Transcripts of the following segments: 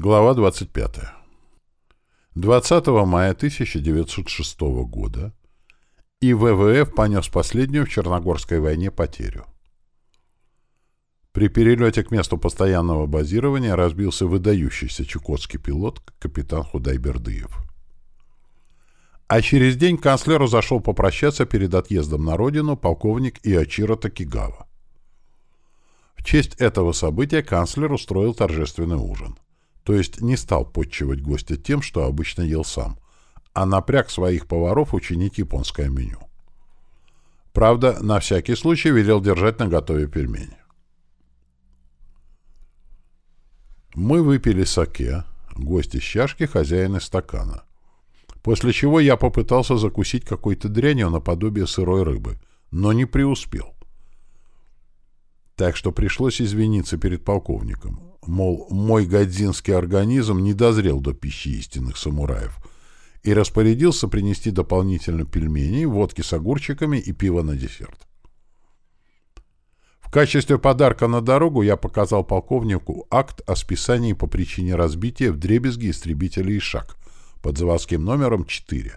Глава 25. 20 мая 1906 года ИВВФ понес последнюю в Черногорской войне потерю. При перелете к месту постоянного базирования разбился выдающийся чукотский пилот капитан Худайбердыев. А через день канцлеру зашел попрощаться перед отъездом на родину полковник Иочиро Такигава. В честь этого события канцлер устроил торжественный ужин то есть не стал подчивать гостя тем, что обычно ел сам, а напряг своих поваров учинить японское меню. Правда, на всякий случай велел держать на готове пельмени. Мы выпили саке, гость из чашки, хозяин из стакана. После чего я попытался закусить какой-то дрянью наподобие сырой рыбы, но не преуспел. Так что пришлось извиниться перед полковником мол, мой гадзинский организм не дозрел до пищи истинных самураев, и распорядился принести дополнительно пельмени, водки с огурчиками и пиво на десерт. В качестве подарка на дорогу я показал полковнику акт о списании по причине разбития в дребезги истребителя «Ишак» под заводским номером 4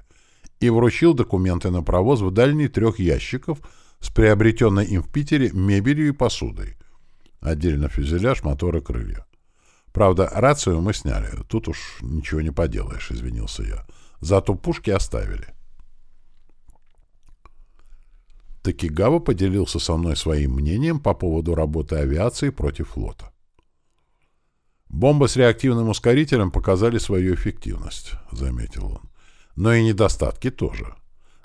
и вручил документы на провоз в дальний трех ящиков с приобретенной им в Питере мебелью и посудой, Отдельно фюзеляж, мотор и крылья. Правда, рацию мы сняли. Тут уж ничего не поделаешь, извинился я. Зато пушки оставили. Такигава поделился со мной своим мнением по поводу работы авиации против флота. «Бомбы с реактивным ускорителем показали свою эффективность», — заметил он. «Но и недостатки тоже.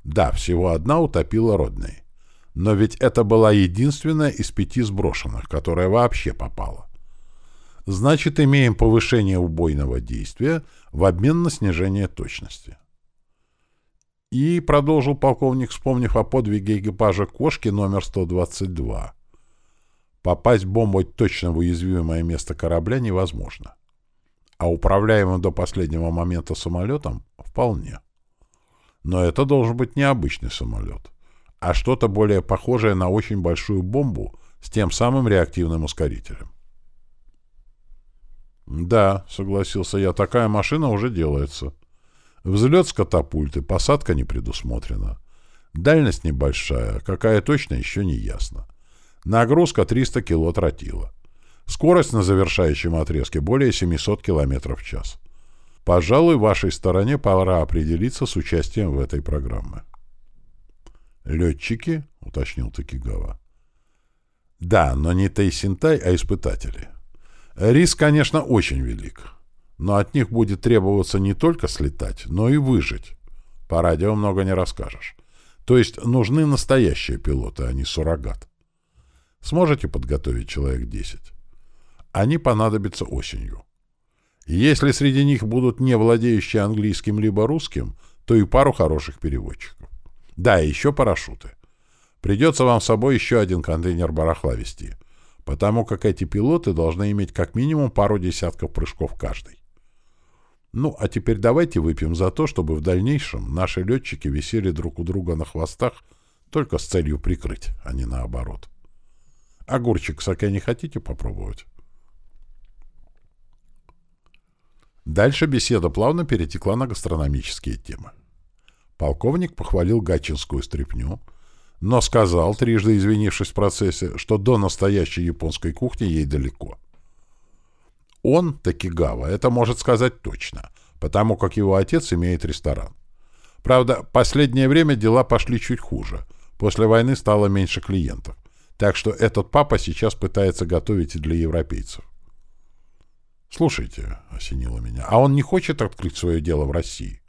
Да, всего одна утопила Родней. Но ведь это была единственная из пяти сброшенных, которая вообще попала. Значит, имеем повышение убойного действия в обмен на снижение точности. И продолжил полковник, вспомнив о подвиге экипажа «Кошки» номер 122. Попасть бомбой точно в уязвимое место корабля невозможно. А управляемым до последнего момента самолетом — вполне. Но это должен быть необычный самолет а что-то более похожее на очень большую бомбу с тем самым реактивным ускорителем. «Да», — согласился я, — «такая машина уже делается. Взлет с катапульты, посадка не предусмотрена. Дальность небольшая, какая точно еще не ясно. Нагрузка 300 кило тротила. Скорость на завершающем отрезке более 700 км в час. Пожалуй, вашей стороне пора определиться с участием в этой программе. «Летчики?» — уточнил Такигава. «Да, но не Тайсинтай, а испытатели. Риск, конечно, очень велик, но от них будет требоваться не только слетать, но и выжить. По радио много не расскажешь. То есть нужны настоящие пилоты, а не суррогат. Сможете подготовить человек 10? Они понадобятся осенью. Если среди них будут не владеющие английским либо русским, то и пару хороших переводчиков. Да, и еще парашюты. Придется вам с собой еще один контейнер барахла вести, потому как эти пилоты должны иметь как минимум пару десятков прыжков каждый. Ну, а теперь давайте выпьем за то, чтобы в дальнейшем наши летчики висели друг у друга на хвостах только с целью прикрыть, а не наоборот. Огурчик саке не хотите попробовать? Дальше беседа плавно перетекла на гастрономические темы. Полковник похвалил гатчинскую стряпню, но сказал, трижды извинившись в процессе, что до настоящей японской кухни ей далеко. Он, Такигава, это может сказать точно, потому как его отец имеет ресторан. Правда, последнее время дела пошли чуть хуже. После войны стало меньше клиентов. Так что этот папа сейчас пытается готовить и для европейцев. «Слушайте», — осенило меня, — «а он не хочет открыть свое дело в России?»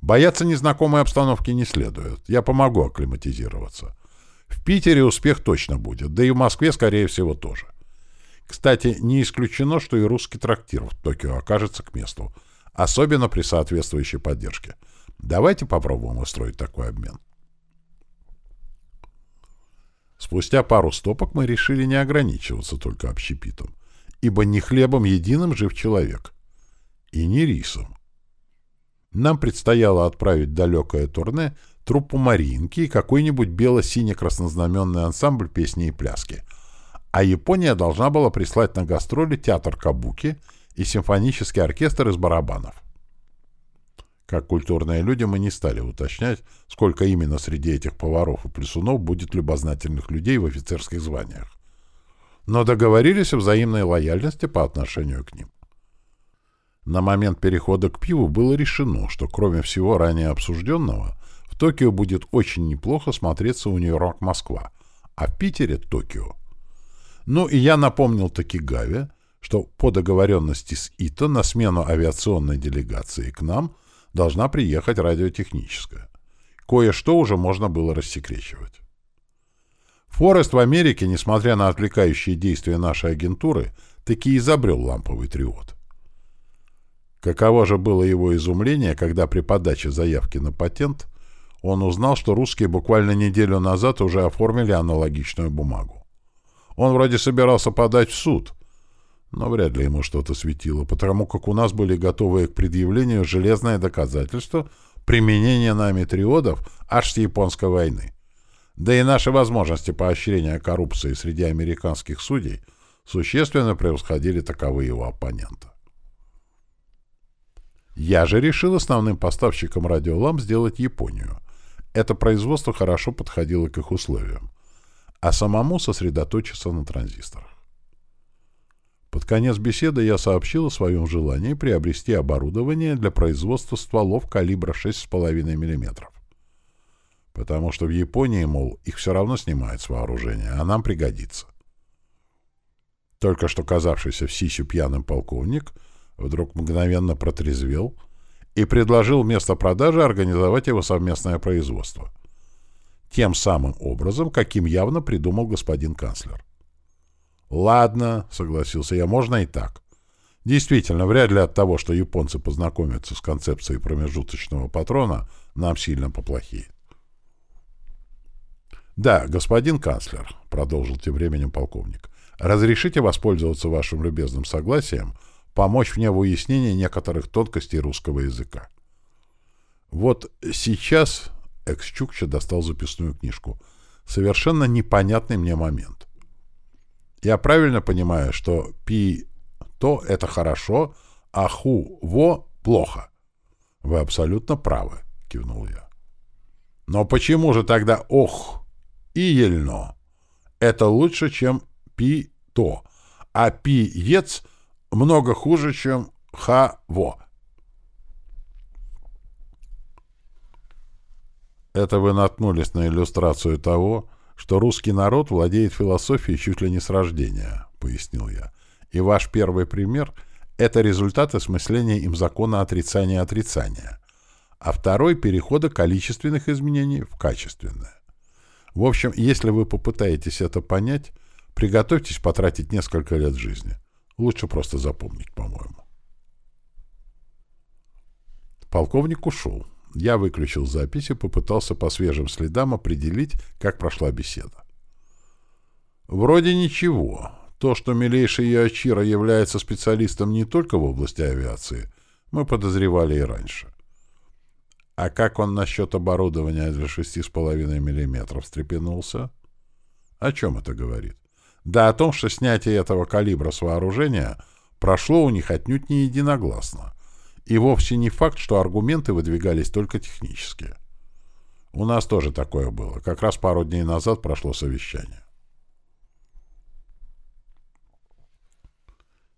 Бояться незнакомой обстановки не следует. Я помогу акклиматизироваться. В Питере успех точно будет, да и в Москве, скорее всего, тоже. Кстати, не исключено, что и русский трактир в Токио окажется к месту, особенно при соответствующей поддержке. Давайте попробуем устроить такой обмен. Спустя пару стопок мы решили не ограничиваться только общепитом, ибо не хлебом единым жив человек. И не рисом. Нам предстояло отправить далекое турне труппу Маринки и какой-нибудь бело-сине-краснознаменный ансамбль песни и пляски. А Япония должна была прислать на гастроли театр Кабуки и симфонический оркестр из барабанов. Как культурные люди мы не стали уточнять, сколько именно среди этих поваров и плесунов будет любознательных людей в офицерских званиях. Но договорились о взаимной лояльности по отношению к ним. На момент перехода к пиву было решено, что кроме всего ранее обсужденного, в Токио будет очень неплохо смотреться у Нью-Йорк Москва, а в Питере — Токио. Ну и я напомнил Токигаве, что по договоренности с ИТО на смену авиационной делегации к нам должна приехать радиотехническая. Кое-что уже можно было рассекречивать. Форест в Америке, несмотря на отвлекающие действия нашей агентуры, таки изобрел ламповый триод. Каково же было его изумление, когда при подаче заявки на патент он узнал, что русские буквально неделю назад уже оформили аналогичную бумагу. Он вроде собирался подать в суд, но вряд ли ему что-то светило, потому как у нас были готовые к предъявлению железное доказательство применения нами триодов аж с японской войны. Да и наши возможности поощрения коррупции среди американских судей существенно превосходили таковые его оппонента. Я же решил основным поставщиком радиоламп сделать Японию. Это производство хорошо подходило к их условиям, а самому сосредоточиться на транзисторах. Под конец беседы я сообщил о своем желании приобрести оборудование для производства стволов калибра 6,5 мм. Потому что в Японии, мол, их все равно снимают с вооружения, а нам пригодится. Только что казавшийся в сисю пьяным полковник — вдруг мгновенно протрезвел и предложил вместо продажи организовать его совместное производство. Тем самым образом, каким явно придумал господин канцлер. «Ладно», — согласился я, — «можно и так. Действительно, вряд ли от того, что японцы познакомятся с концепцией промежуточного патрона, нам сильно поплохеет. «Да, господин канцлер», — продолжил тем временем полковник, — «разрешите воспользоваться вашим любезным согласием помочь мне в уяснении некоторых тонкостей русского языка. Вот сейчас Экс-Чукча достал записную книжку. Совершенно непонятный мне момент. Я правильно понимаю, что пи-то — это хорошо, а ху-во — плохо? Вы абсолютно правы, — кивнул я. Но почему же тогда ох и ельно? Это лучше, чем пи-то, а пи-ец — много хуже, чем ха-во. Это вы наткнулись на иллюстрацию того, что русский народ владеет философией чуть ли не с рождения, пояснил я. И ваш первый пример — это результат осмысления им закона отрицания отрицания, а второй — перехода количественных изменений в качественное. В общем, если вы попытаетесь это понять, приготовьтесь потратить несколько лет жизни. Лучше просто запомнить, по-моему. Полковник ушел. Я выключил запись и попытался по свежим следам определить, как прошла беседа. Вроде ничего. То, что милейший Яочиро является специалистом не только в области авиации, мы подозревали и раньше. А как он насчет оборудования для 6,5 мм встрепенулся? О чем это говорит? Да о том, что снятие этого калибра с вооружения прошло у них отнюдь не единогласно, и вовсе не факт, что аргументы выдвигались только технические. У нас тоже такое было. Как раз пару дней назад прошло совещание.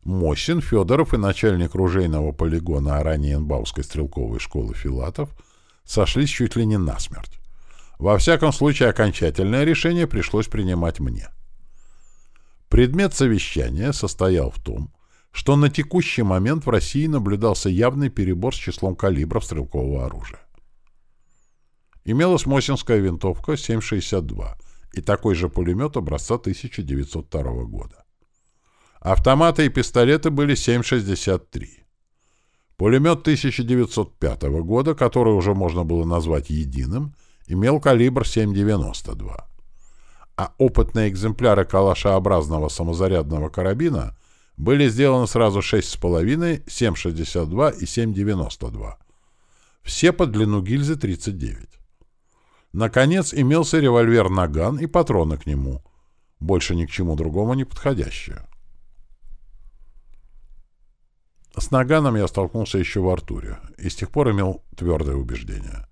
Мосин, Федоров и начальник ружейного полигона Араньенбауской стрелковой школы Филатов сошлись чуть ли не насмерть. Во всяком случае, окончательное решение пришлось принимать мне. Предмет совещания состоял в том, что на текущий момент в России наблюдался явный перебор с числом калибров стрелкового оружия. Имелась Мосинская винтовка 7,62 и такой же пулемет образца 1902 года. Автоматы и пистолеты были 7,63. Пулемет 1905 года, который уже можно было назвать единым, имел калибр 7,92 а опытные экземпляры калашеобразного самозарядного карабина были сделаны сразу 6,5, 7,62 и 7,92. Все по длину гильзы 39. Наконец имелся револьвер «Наган» и патроны к нему, больше ни к чему другому не подходящие. С наганом я столкнулся еще в Артуре и с тех пор имел твердое убеждение.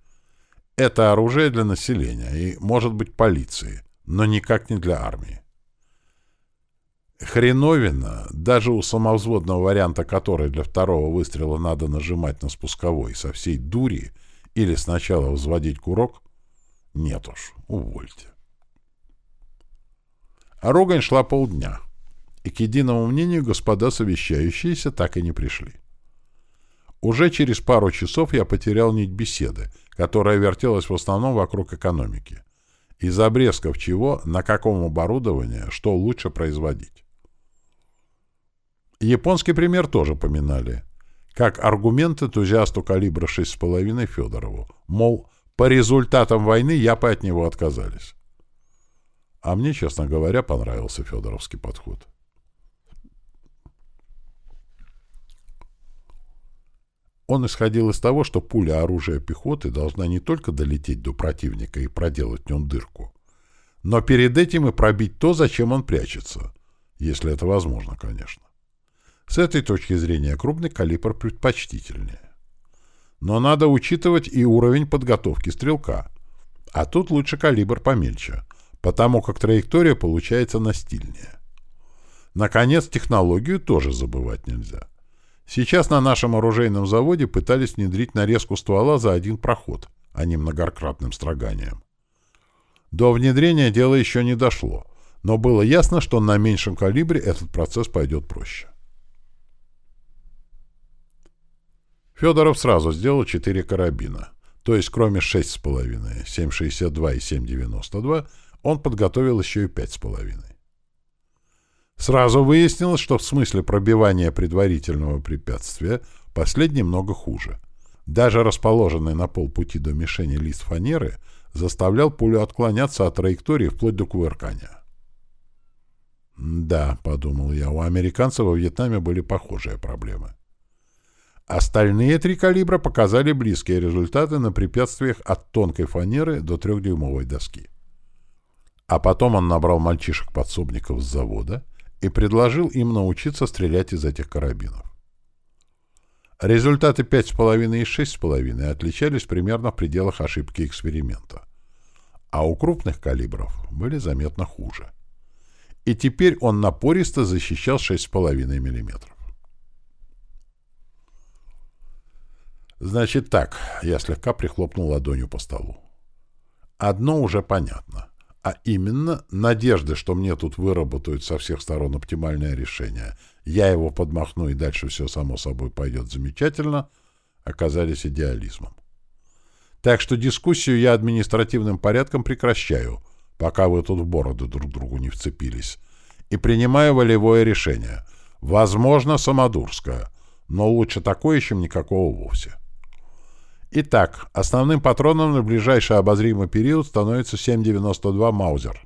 Это оружие для населения и, может быть, полиции, но никак не для армии. Хреновина, даже у самовзводного варианта которой для второго выстрела надо нажимать на спусковой со всей дури или сначала взводить курок, нет уж, увольте. А шла полдня, и к единому мнению господа совещающиеся так и не пришли. Уже через пару часов я потерял нить беседы, которая вертелась в основном вокруг экономики. Из обрезков чего, на каком оборудовании, что лучше производить. Японский пример тоже поминали. Как аргумент энтузиасту калибра 6,5 Федорову. Мол, по результатам войны япы от него отказались. А мне, честно говоря, понравился федоровский подход. Он исходил из того, что пуля оружия пехоты должна не только долететь до противника и проделать в нем дырку, но перед этим и пробить то, зачем он прячется, если это возможно, конечно. С этой точки зрения крупный калибр предпочтительнее. Но надо учитывать и уровень подготовки стрелка. А тут лучше калибр помельче, потому как траектория получается настильнее. Наконец, технологию тоже забывать нельзя. Сейчас на нашем оружейном заводе пытались внедрить нарезку ствола за один проход, а не многократным строганием. До внедрения дело еще не дошло, но было ясно, что на меньшем калибре этот процесс пойдет проще. Федоров сразу сделал четыре карабина, то есть кроме 6,5, 7,62 и 7,92, он подготовил еще и 5,5. Сразу выяснилось, что в смысле пробивания предварительного препятствия последний много хуже. Даже расположенный на полпути до мишени лист фанеры заставлял пулю отклоняться от траектории вплоть до кувыркания. «Да», — подумал я, — «у американцев во Вьетнаме были похожие проблемы». Остальные три калибра показали близкие результаты на препятствиях от тонкой фанеры до трехдюймовой доски. А потом он набрал мальчишек-подсобников с завода и предложил им научиться стрелять из этих карабинов. Результаты 5,5 и 6,5 отличались примерно в пределах ошибки эксперимента, а у крупных калибров были заметно хуже. И теперь он напористо защищал 6,5 мм. Значит так, я слегка прихлопнул ладонью по столу. Одно уже понятно, а именно надежды, что мне тут выработают со всех сторон оптимальное решение, я его подмахну и дальше все само собой пойдет замечательно, оказались идеализмом. Так что дискуссию я административным порядком прекращаю, пока вы тут в бороды друг другу не вцепились, и принимаю волевое решение, возможно, самодурское, но лучше такое, чем никакого вовсе. Итак, основным патроном на ближайший обозримый период становится 7,92 «Маузер».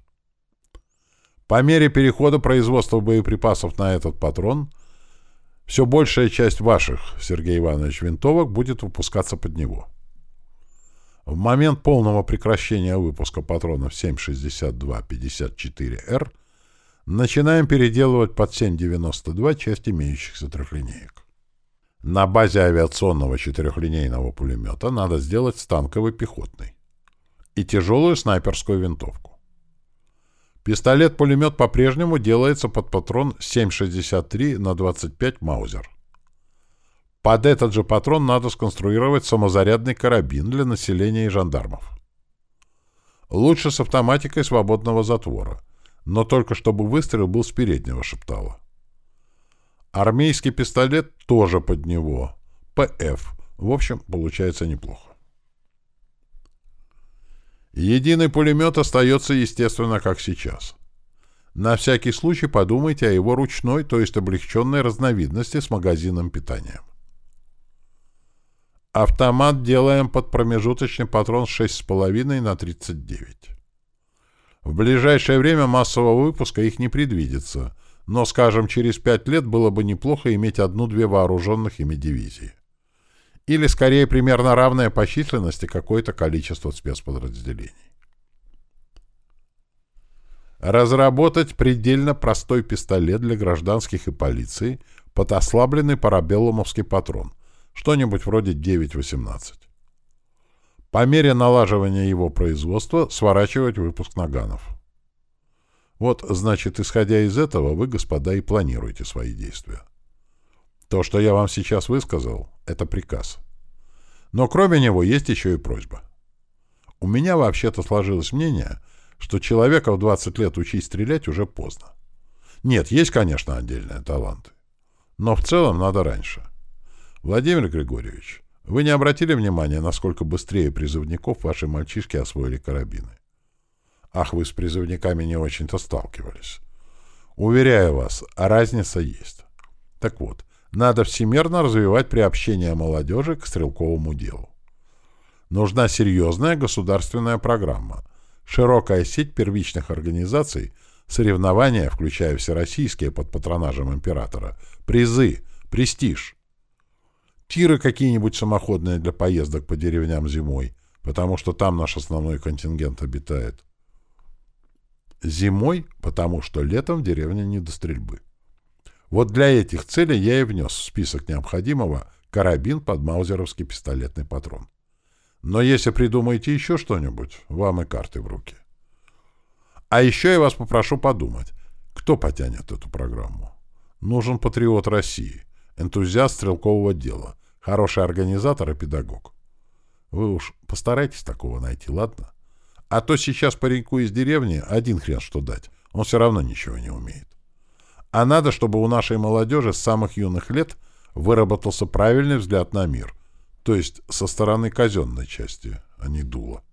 По мере перехода производства боеприпасов на этот патрон, все большая часть ваших, Сергей Иванович, винтовок будет выпускаться под него. В момент полного прекращения выпуска патронов 7,62-54Р начинаем переделывать под 7,92 часть имеющихся трехлинеек. На базе авиационного четырехлинейного пулемета надо сделать станковый пехотный и тяжелую снайперскую винтовку. Пистолет-пулемет по-прежнему делается под патрон 7,63 на 25 Маузер. Под этот же патрон надо сконструировать самозарядный карабин для населения и жандармов. Лучше с автоматикой свободного затвора, но только чтобы выстрел был с переднего шептала. Армейский пистолет тоже под него. ПФ. В общем, получается неплохо. Единый пулемет остается, естественно, как сейчас. На всякий случай подумайте о его ручной, то есть облегченной разновидности с магазином питания. Автомат делаем под промежуточный патрон 6,5 на 39. В ближайшее время массового выпуска их не предвидится, но, скажем, через пять лет было бы неплохо иметь одну-две вооруженных ими дивизии. Или, скорее, примерно равное по численности какое-то количество спецподразделений. Разработать предельно простой пистолет для гражданских и полиции под ослабленный парабеллумовский патрон, что-нибудь вроде 9.18. По мере налаживания его производства сворачивать выпуск наганов. Вот, значит, исходя из этого, вы, господа, и планируете свои действия. То, что я вам сейчас высказал, — это приказ. Но кроме него есть еще и просьба. У меня вообще-то сложилось мнение, что человека в 20 лет учить стрелять уже поздно. Нет, есть, конечно, отдельные таланты. Но в целом надо раньше. Владимир Григорьевич, вы не обратили внимания, насколько быстрее призывников ваши мальчишки освоили карабины? Ах, вы с призывниками не очень-то сталкивались. Уверяю вас, разница есть. Так вот, надо всемерно развивать приобщение молодежи к стрелковому делу. Нужна серьезная государственная программа, широкая сеть первичных организаций, соревнования, включая всероссийские под патронажем императора, призы, престиж. Тиры какие-нибудь самоходные для поездок по деревням зимой, потому что там наш основной контингент обитает. Зимой, потому что летом в деревне не до стрельбы. Вот для этих целей я и внес в список необходимого карабин под маузеровский пистолетный патрон. Но если придумаете еще что-нибудь, вам и карты в руки. А еще я вас попрошу подумать, кто потянет эту программу. Нужен патриот России, энтузиаст стрелкового дела, хороший организатор и педагог. Вы уж постарайтесь такого найти, ладно? А то сейчас пареньку из деревни один хрен что дать. Он все равно ничего не умеет. А надо, чтобы у нашей молодежи с самых юных лет выработался правильный взгляд на мир. То есть со стороны казенной части, а не дула.